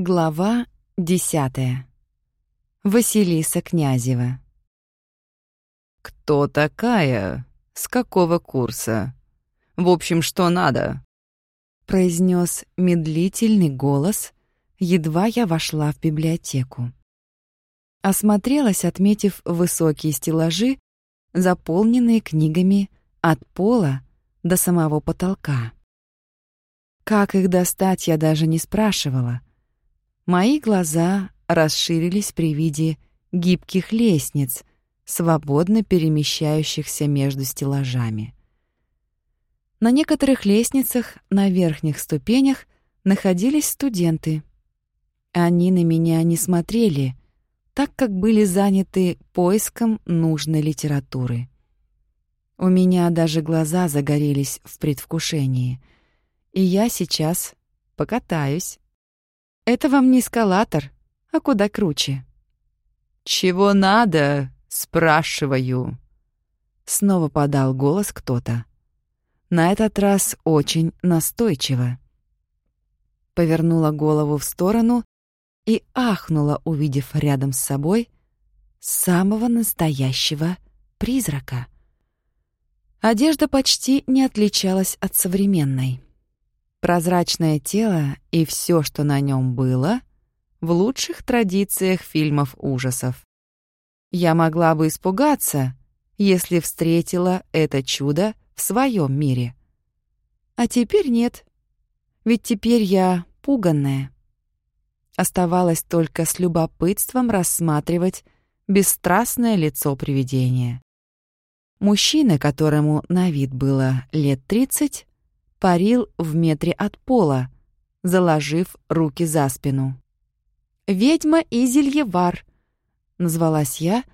Глава десятая. Василиса Князева. «Кто такая? С какого курса? В общем, что надо?» произнес медлительный голос, едва я вошла в библиотеку. Осмотрелась, отметив высокие стеллажи, заполненные книгами от пола до самого потолка. Как их достать, я даже не спрашивала. Мои глаза расширились при виде гибких лестниц, свободно перемещающихся между стеллажами. На некоторых лестницах на верхних ступенях находились студенты. Они на меня не смотрели, так как были заняты поиском нужной литературы. У меня даже глаза загорелись в предвкушении, и я сейчас покатаюсь. Это вам не эскалатор, а куда круче. «Чего надо?» — спрашиваю. Снова подал голос кто-то. На этот раз очень настойчиво. Повернула голову в сторону и ахнула, увидев рядом с собой самого настоящего призрака. Одежда почти не отличалась от современной. Прозрачное тело и все, что на нем было, в лучших традициях фильмов ужасов. Я могла бы испугаться, если встретила это чудо в своем мире. А теперь нет. Ведь теперь я пуганная. Оставалось только с любопытством рассматривать бесстрастное лицо привидения. Мужчина, которому на вид было лет тридцать, парил в метре от пола, заложив руки за спину. «Ведьма Изельевар», — назвалась я,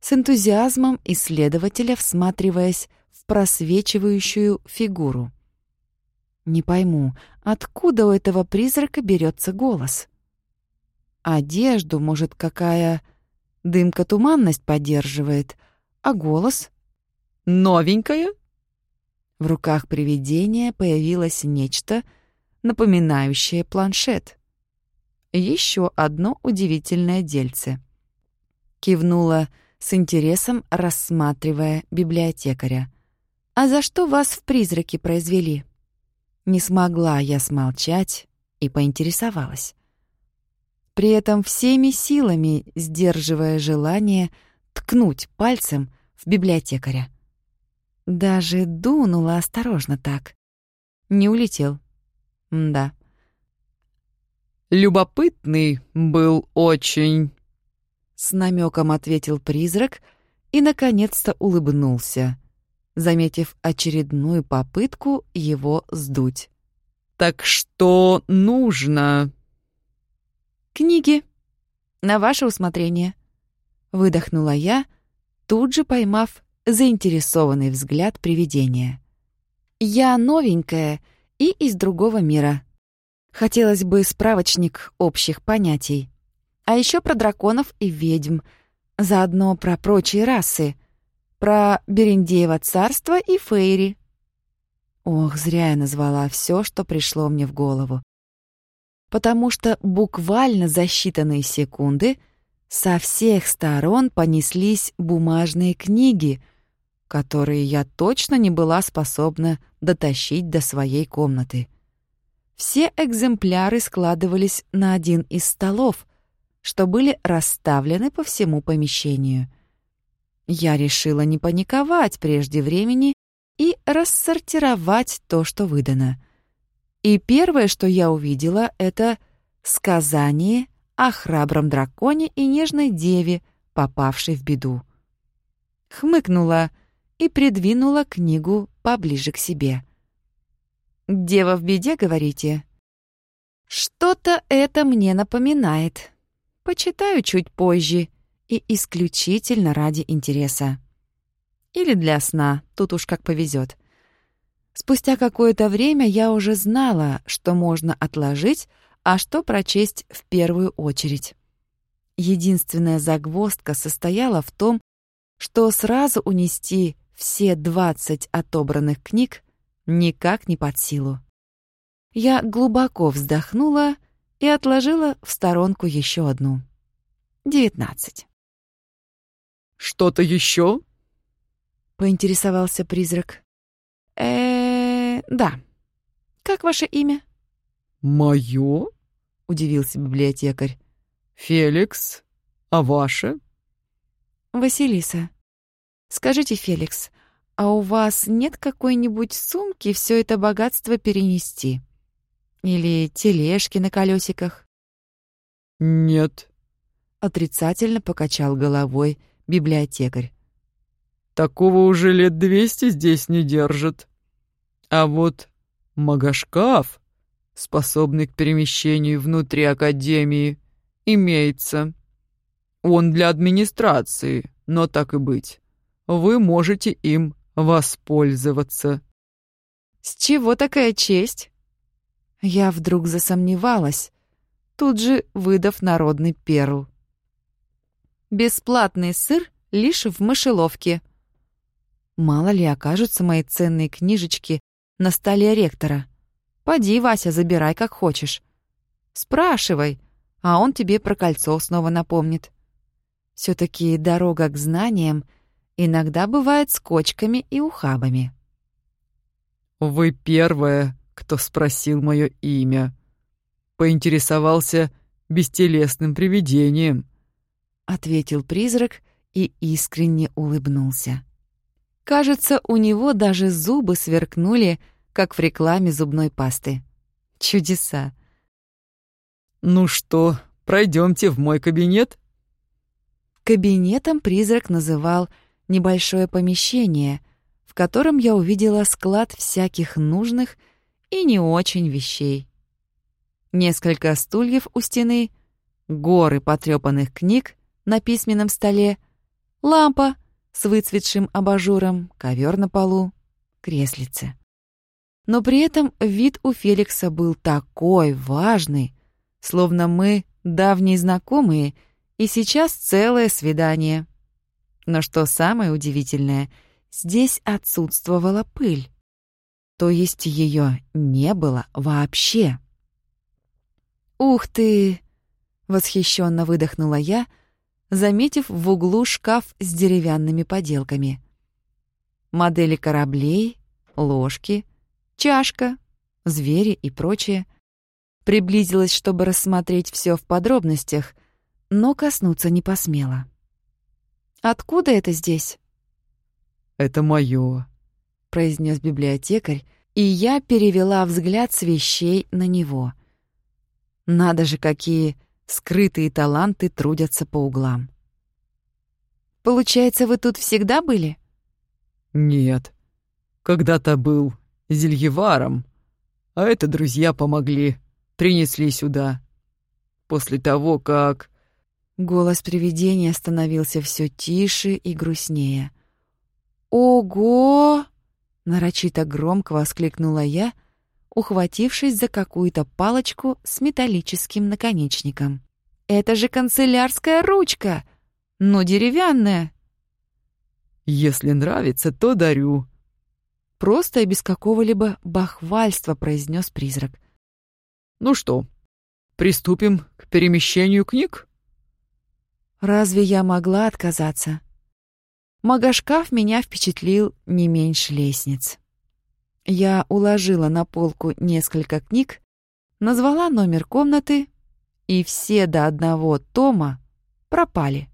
с энтузиазмом исследователя всматриваясь в просвечивающую фигуру. Не пойму, откуда у этого призрака берется голос? Одежду, может, какая дымка туманность поддерживает, а голос? «Новенькая?» В руках привидения появилось нечто, напоминающее планшет. Еще одно удивительное дельце. Кивнула с интересом, рассматривая библиотекаря. «А за что вас в призраки произвели?» Не смогла я смолчать и поинтересовалась. При этом всеми силами сдерживая желание ткнуть пальцем в библиотекаря. Даже дунула осторожно так. Не улетел. М да. «Любопытный был очень», — с намеком ответил призрак и, наконец-то, улыбнулся, заметив очередную попытку его сдуть. «Так что нужно?» «Книги. На ваше усмотрение», — выдохнула я, тут же поймав заинтересованный взгляд привидения. «Я новенькая и из другого мира. Хотелось бы справочник общих понятий. А еще про драконов и ведьм, заодно про прочие расы, про Берендеево царство и Фейри». Ох, зря я назвала все, что пришло мне в голову. Потому что буквально за считанные секунды со всех сторон понеслись бумажные книги — которые я точно не была способна дотащить до своей комнаты. Все экземпляры складывались на один из столов, что были расставлены по всему помещению. Я решила не паниковать прежде времени и рассортировать то, что выдано. И первое, что я увидела, это сказание о храбром драконе и нежной деве, попавшей в беду. Хмыкнула — и придвинула книгу поближе к себе. «Дева в беде, говорите?» «Что-то это мне напоминает. Почитаю чуть позже и исключительно ради интереса. Или для сна, тут уж как повезет. Спустя какое-то время я уже знала, что можно отложить, а что прочесть в первую очередь. Единственная загвоздка состояла в том, что сразу унести все двадцать отобранных книг никак не под силу. Я глубоко вздохнула и отложила в сторонку еще одну. Девятнадцать. «Что-то еще?» — поинтересовался призрак. э да. Как ваше имя?» «Мое?» — удивился библиотекарь. «Феликс. А ваше?» «Василиса. Скажите, Феликс, а у вас нет какой-нибудь сумки все это богатство перенести? Или тележки на колесиках?» «Нет», — отрицательно покачал головой библиотекарь. «Такого уже лет двести здесь не держат. А вот магошкаф, способный к перемещению внутри Академии, имеется. Он для администрации, но так и быть. Вы можете им воспользоваться. С чего такая честь? Я вдруг засомневалась, тут же выдав народный перл. Бесплатный сыр лишь в мышеловке. Мало ли окажутся мои ценные книжечки на столе ректора. Поди, Вася, забирай как хочешь. Спрашивай, а он тебе про кольцо снова напомнит. все таки дорога к знаниям иногда бывает с кочками и ухабами. «Вы первая, кто спросил мое имя. Поинтересовался бестелесным привидением», — ответил призрак и искренне улыбнулся. Кажется, у него даже зубы сверкнули, как в рекламе зубной пасты. Чудеса. «Ну что, пройдемте в мой кабинет?» Кабинетом призрак называл небольшое помещение, в котором я увидела склад всяких нужных и не очень вещей. Несколько стульев у стены, горы потрёпанных книг на письменном столе, лампа с выцветшим абажуром, ковер на полу, креслице. Но при этом вид у Феликса был такой важный, словно мы давние знакомые, и сейчас целое свидание. Но что самое удивительное, здесь отсутствовала пыль. То есть ее не было вообще. «Ух ты!» — восхищенно выдохнула я — заметив в углу шкаф с деревянными поделками. Модели кораблей, ложки, чашка, звери и прочее. Приблизилась, чтобы рассмотреть все в подробностях, но коснуться не посмела. «Откуда это здесь?» «Это моё», — произнес библиотекарь, и я перевела взгляд с вещей на него. Надо же, какие скрытые таланты трудятся по углам. «Получается, вы тут всегда были?» «Нет. Когда-то был зельеваром, а это друзья помогли, принесли сюда. После того, как...» Голос привидения становился все тише и грустнее. «Ого!» — нарочито громко воскликнула я — ухватившись за какую-то палочку с металлическим наконечником. «Это же канцелярская ручка! Но деревянная!» «Если нравится, то дарю», Просто и без какого-либо бахвальства произнес призрак. «Ну что, приступим к перемещению книг?» Разве я могла отказаться? Магошкаф меня впечатлил не меньше лестниц. Я уложила на полку несколько книг, назвала номер комнаты, и все до одного тома пропали.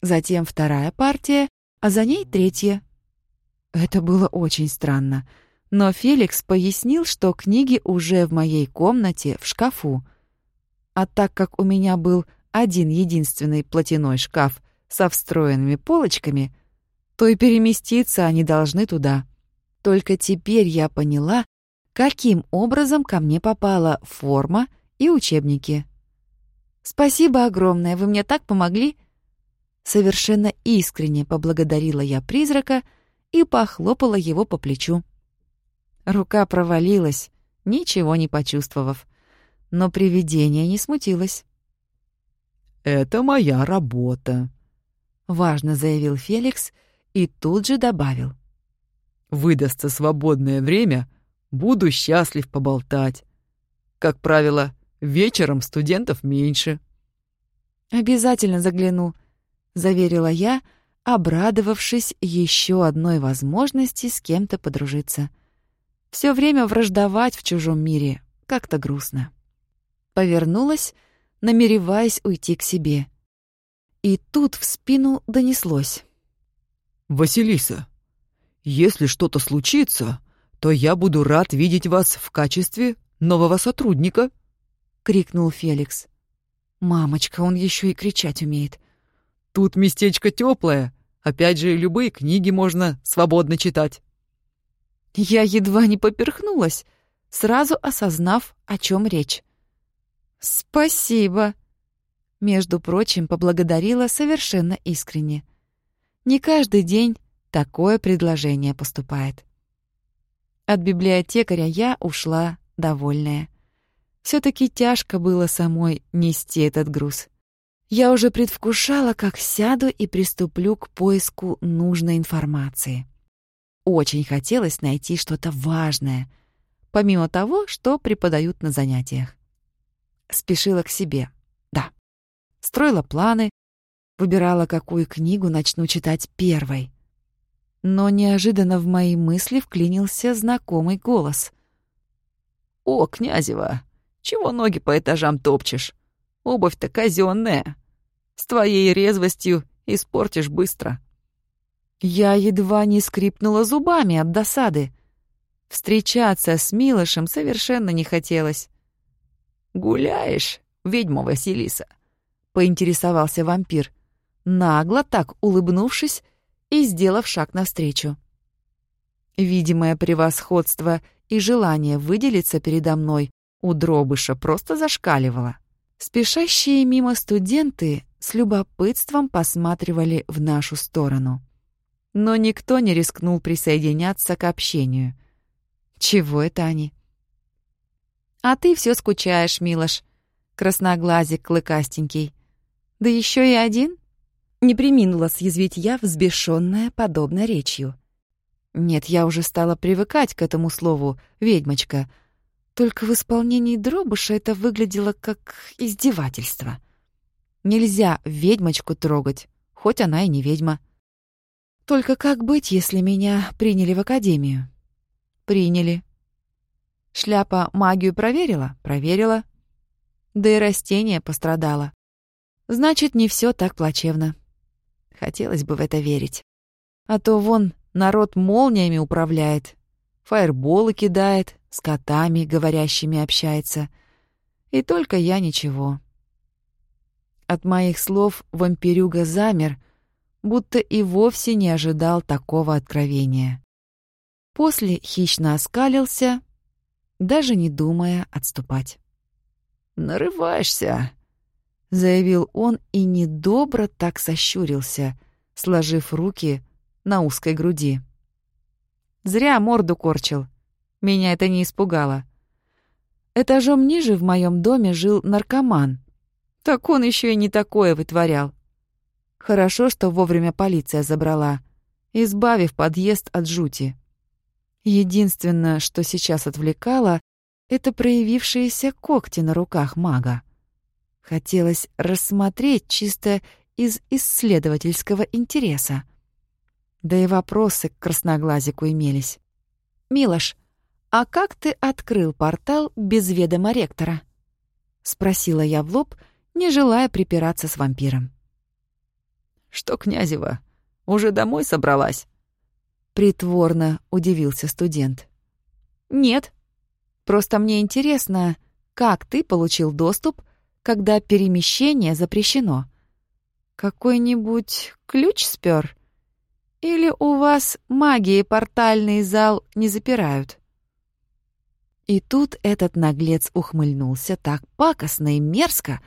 Затем вторая партия, а за ней третья. Это было очень странно, но Феликс пояснил, что книги уже в моей комнате в шкафу. А так как у меня был один единственный платяной шкаф со встроенными полочками, то и переместиться они должны туда. Только теперь я поняла, каким образом ко мне попала форма и учебники. «Спасибо огромное, вы мне так помогли!» Совершенно искренне поблагодарила я призрака и похлопала его по плечу. Рука провалилась, ничего не почувствовав. Но привидение не смутилось. «Это моя работа», — важно заявил Феликс и тут же добавил выдастся свободное время, буду счастлив поболтать. Как правило, Вечером студентов меньше». «Обязательно загляну», — заверила я, обрадовавшись еще одной возможности с кем-то подружиться. Все время враждовать в чужом мире как-то грустно. Повернулась, намереваясь уйти к себе. И тут в спину донеслось. «Василиса, если что-то случится, то я буду рад видеть вас в качестве нового сотрудника», — крикнул Феликс. «Мамочка, он еще и кричать умеет». «Тут местечко теплое. Опять же, любые книги можно свободно читать». Я едва не поперхнулась, сразу осознав, о чем речь. «Спасибо», — между прочим, поблагодарила совершенно искренне. Не каждый день такое предложение поступает. От библиотекаря я ушла довольная. все таки тяжко было самой нести этот груз. Я уже предвкушала, как сяду и приступлю к поиску нужной информации. Очень хотелось найти что-то важное, помимо того, что преподают на занятиях. Спешила к себе. Да. Строила планы, выбирала, какую книгу начну читать первой. Но неожиданно в мои мысли вклинился знакомый голос. «О, Князева, чего ноги по этажам топчешь? Обувь-то казённая. С твоей резвостью испортишь быстро». Я едва не скрипнула зубами от досады. Встречаться с Милошем совершенно не хотелось. «Гуляешь, ведьма Василиса?» — поинтересовался вампир, нагло так улыбнувшись и сделав шаг навстречу. Видимое превосходство и желание выделиться передо мной у дробыша просто зашкаливало. Спешащие мимо студенты с любопытством посматривали в нашу сторону но никто не рискнул присоединяться к общению. Чего это они? «А ты все скучаешь, Милош, красноглазик клыкастенький. Да еще и один?» Не приминула съязвить я, взбешенная подобной речью. Нет, я уже стала привыкать к этому слову «ведьмочка», только в исполнении дробыша это выглядело как издевательство. Нельзя ведьмочку трогать, хоть она и не ведьма. Только как быть, если меня приняли в академию? Приняли. Шляпа магию проверила? Проверила. Да и растение пострадало. Значит, не все так плачевно. Хотелось бы в это верить. А то вон народ молниями управляет, фаерболы кидает, с котами говорящими общается. И только я ничего. От моих слов вампирюга замер — будто и вовсе не ожидал такого откровения. После хищно оскалился, даже не думая отступать. «Нарываешься», — заявил он и недобро так сощурился, сложив руки на узкой груди. Зря морду корчил. Меня это не испугало. Этажом ниже в моем доме жил наркоман. Так он еще и не такое вытворял. Хорошо, что вовремя полиция забрала, избавив подъезд от жути. Единственное, что сейчас отвлекало, это проявившиеся когти на руках мага. Хотелось рассмотреть чисто из исследовательского интереса. Да и вопросы к красноглазику имелись. «Милош, а как ты открыл портал без ведома ректора?» — спросила я в лоб, не желая припираться с вампиром. «Что, Князева, уже домой собралась?» Притворно удивился студент. «Нет. Просто мне интересно, как ты получил доступ, когда перемещение запрещено? Какой-нибудь ключ спер? Или у вас магии портальный зал не запирают?» И тут этот наглец ухмыльнулся так пакостно и мерзко,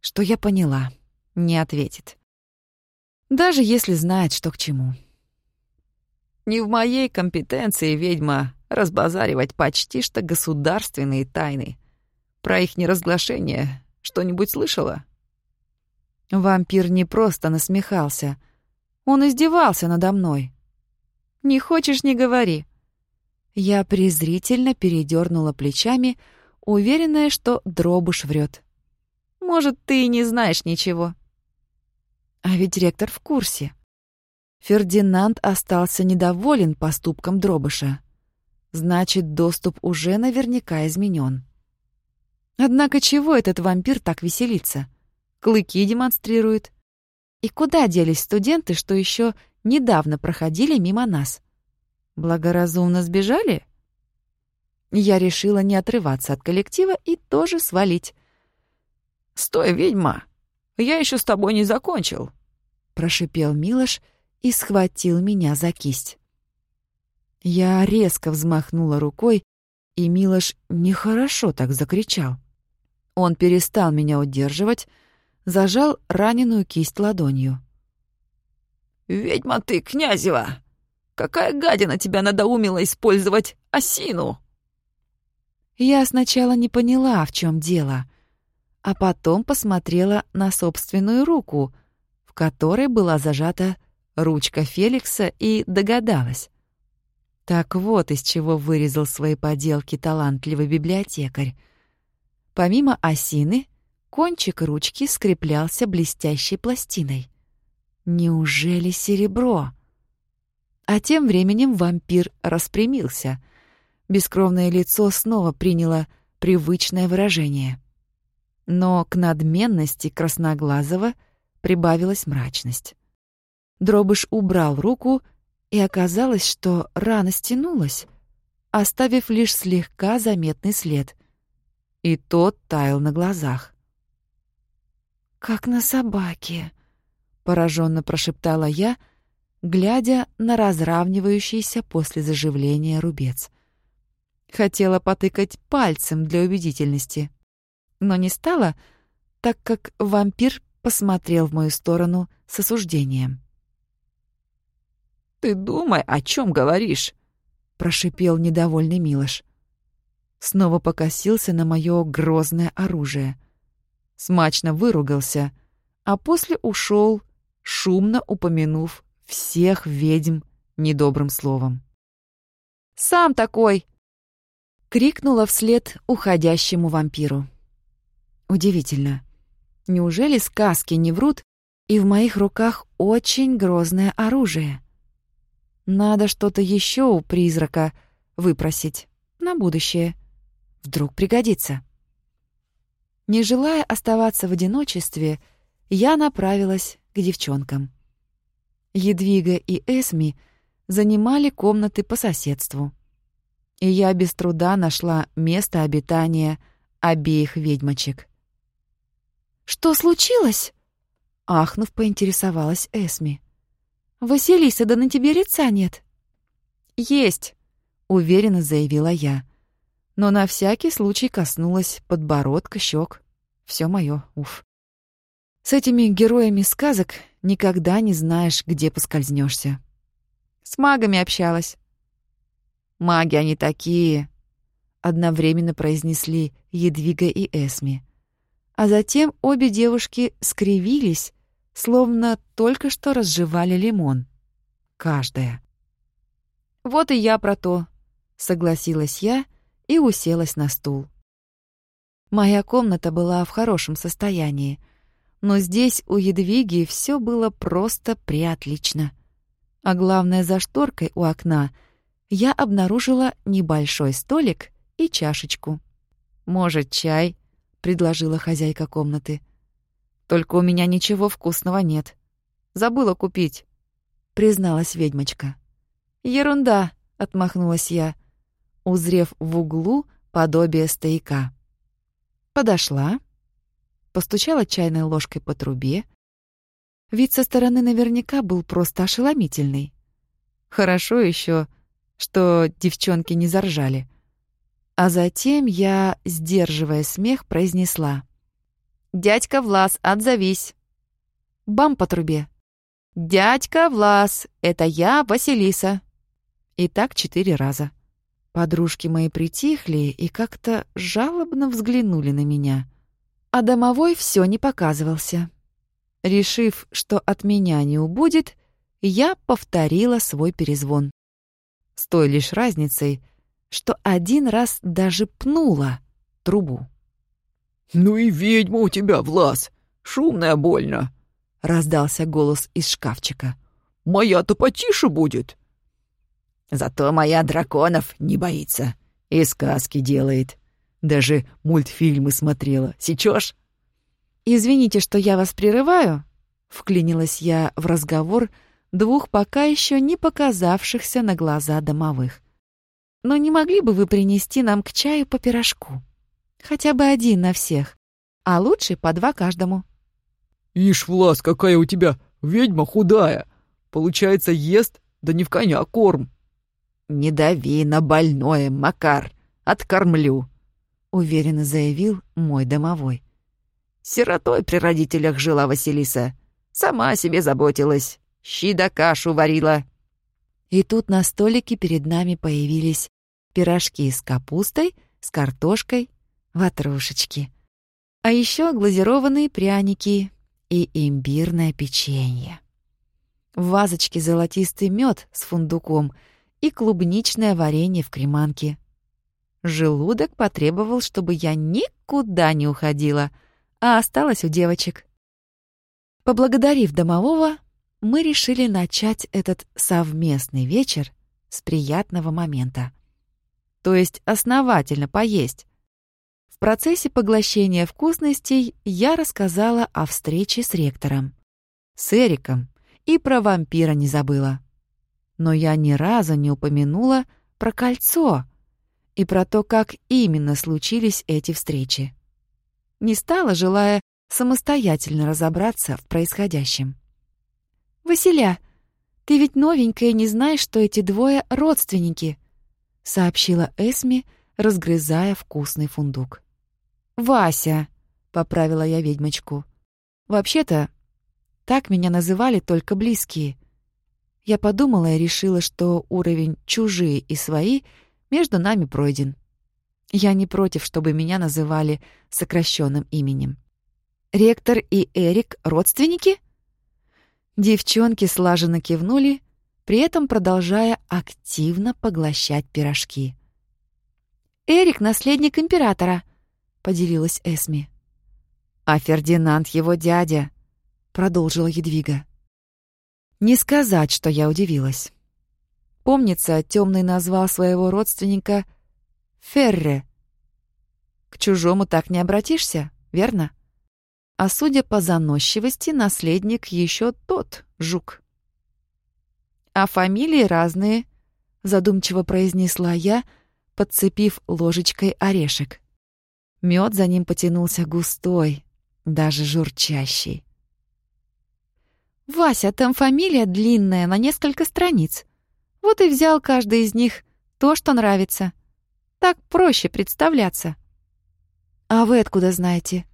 что я поняла, не ответит даже если знает, что к чему. Не в моей компетенции, ведьма, разбазаривать почти что государственные тайны. Про их неразглашение что-нибудь слышала? Вампир не просто насмехался. Он издевался надо мной. «Не хочешь — не говори». Я презрительно передернула плечами, уверенная, что дробуш врет. «Может, ты и не знаешь ничего». А ведь ректор в курсе. Фердинанд остался недоволен поступком дробыша. Значит, доступ уже наверняка изменен. Однако чего этот вампир так веселится? Клыки демонстрирует. И куда делись студенты, что еще недавно проходили мимо нас? Благоразумно сбежали? Я решила не отрываться от коллектива и тоже свалить. «Стой, ведьма! Я еще с тобой не закончил!» Прошипел Милош и схватил меня за кисть. Я резко взмахнула рукой, и Милош нехорошо так закричал. Он перестал меня удерживать, зажал раненую кисть ладонью. «Ведьма ты, Князева! Какая гадина тебя надоумила использовать осину!» Я сначала не поняла, в чем дело, а потом посмотрела на собственную руку, в которой была зажата ручка Феликса, и догадалась. Так вот из чего вырезал свои поделки талантливый библиотекарь. Помимо осины, кончик ручки скреплялся блестящей пластиной. Неужели серебро? А тем временем вампир распрямился. Бескровное лицо снова приняло привычное выражение. Но к надменности красноглазого прибавилась мрачность. Дробыш убрал руку, и оказалось, что рана стянулась, оставив лишь слегка заметный след. И тот таял на глазах. «Как на собаке», — пораженно прошептала я, глядя на разравнивающийся после заживления рубец. Хотела потыкать пальцем для убедительности, но не стала, так как вампир посмотрел в мою сторону с осуждением. «Ты думай, о чем говоришь?» — прошипел недовольный Милош. Снова покосился на мое грозное оружие — смачно выругался, а после ушел, шумно упомянув всех ведьм недобрым словом. «Сам такой!» — крикнула вслед уходящему вампиру. Удивительно. Неужели сказки не врут, и в моих руках очень грозное оружие? Надо что-то еще у призрака выпросить на будущее. Вдруг пригодится. Не желая оставаться в одиночестве, я направилась к девчонкам. Едвига и Эсми занимали комнаты по соседству. И я без труда нашла место обитания обеих ведьмочек. «Что случилось?» — ахнув, поинтересовалась Эсми. «Василиса, да на тебе лица нет». «Есть», — уверенно заявила я но на всякий случай коснулась подбородка, щек. Все мое, уф. С этими героями сказок никогда не знаешь, где поскользнешься. С магами общалась. «Маги они такие», — одновременно произнесли Едвига и Эсми. А затем обе девушки скривились, словно только что разжевали лимон. Каждая. «Вот и я про то», — согласилась я, — и уселась на стул. Моя комната была в хорошем состоянии, но здесь у Едвиги все было просто приотлично. А главное, за шторкой у окна я обнаружила небольшой столик и чашечку. «Может, чай?» — предложила хозяйка комнаты. «Только у меня ничего вкусного нет. Забыла купить», — призналась ведьмочка. «Ерунда», — отмахнулась я узрев в углу подобие стояка. Подошла, постучала чайной ложкой по трубе. Вид со стороны наверняка был просто ошеломительный. Хорошо еще, что девчонки не заржали. А затем я, сдерживая смех, произнесла. «Дядька Влас, отзовись!» Бам по трубе. «Дядька Влас, это я, Василиса!» И так четыре раза. Подружки мои притихли и как-то жалобно взглянули на меня. А домовой все не показывался. Решив, что от меня не убудет, я повторила свой перезвон. С той лишь разницей, что один раз даже пнула, трубу. «Ну и ведьма у тебя, Влас! Шумная больно!» — раздался голос из шкафчика. «Моя-то потише будет!» «Зато моя драконов не боится и сказки делает. Даже мультфильмы смотрела. Сечешь?» «Извините, что я вас прерываю», — вклинилась я в разговор двух пока еще не показавшихся на глаза домовых. «Но не могли бы вы принести нам к чаю по пирожку? Хотя бы один на всех, а лучше по два каждому». «Ишь, Влас, какая у тебя ведьма худая! Получается, ест, да не в коня корм». «Не дави на больное, Макар, откормлю», — уверенно заявил мой домовой. Сиротой при родителях жила Василиса. Сама о себе заботилась. Щи да кашу варила. И тут на столике перед нами появились пирожки с капустой, с картошкой, ватрушечки. А еще глазированные пряники и имбирное печенье. В вазочке золотистый мед с фундуком и клубничное варенье в креманке. Желудок потребовал, чтобы я никуда не уходила — а осталась у девочек. Поблагодарив домового, мы решили начать этот совместный вечер с приятного момента. То есть основательно поесть. В процессе поглощения вкусностей я рассказала о встрече с ректором, с Эриком и про вампира не забыла. Но я ни разу не упомянула про кольцо и про то, как именно случились эти встречи не стала, желая самостоятельно разобраться в происходящем. «Василя, ты ведь новенькая не знаешь, что эти двое — родственники», — сообщила Эсми, разгрызая вкусный фундук. «Вася», — поправила я ведьмочку. «Вообще-то, так меня называли только близкие. Я подумала и решила, что уровень «чужие» и «свои» между нами пройден. Я не против, чтобы меня называли сокращенным именем. Ректор и Эрик — родственники? Девчонки слаженно кивнули, при этом продолжая активно поглощать пирожки. «Эрик — наследник императора», — поделилась Эсми. «А Фердинанд — его дядя», — продолжила Едвига. Не сказать, что я удивилась. Помнится, Темный назвал своего родственника Ферре. К чужому так не обратишься, верно? А судя по заносчивости, наследник еще тот жук. А фамилии разные, задумчиво произнесла я, подцепив ложечкой орешек. Мед за ним потянулся густой, даже журчащий. «Вася, там фамилия длинная, на несколько страниц. Вот и взял каждый из них то, что нравится. Так проще представляться. А вы откуда знаете?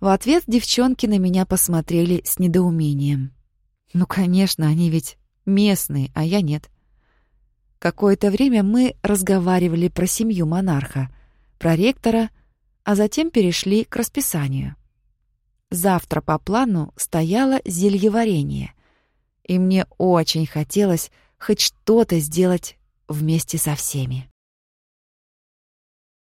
В ответ девчонки на меня посмотрели с недоумением. Ну, конечно, они ведь местные, а я нет. Какое-то время мы разговаривали про семью монарха, про ректора, а затем перешли к расписанию. Завтра по плану стояло зельеварение, и мне очень хотелось хоть что-то сделать вместе со всеми.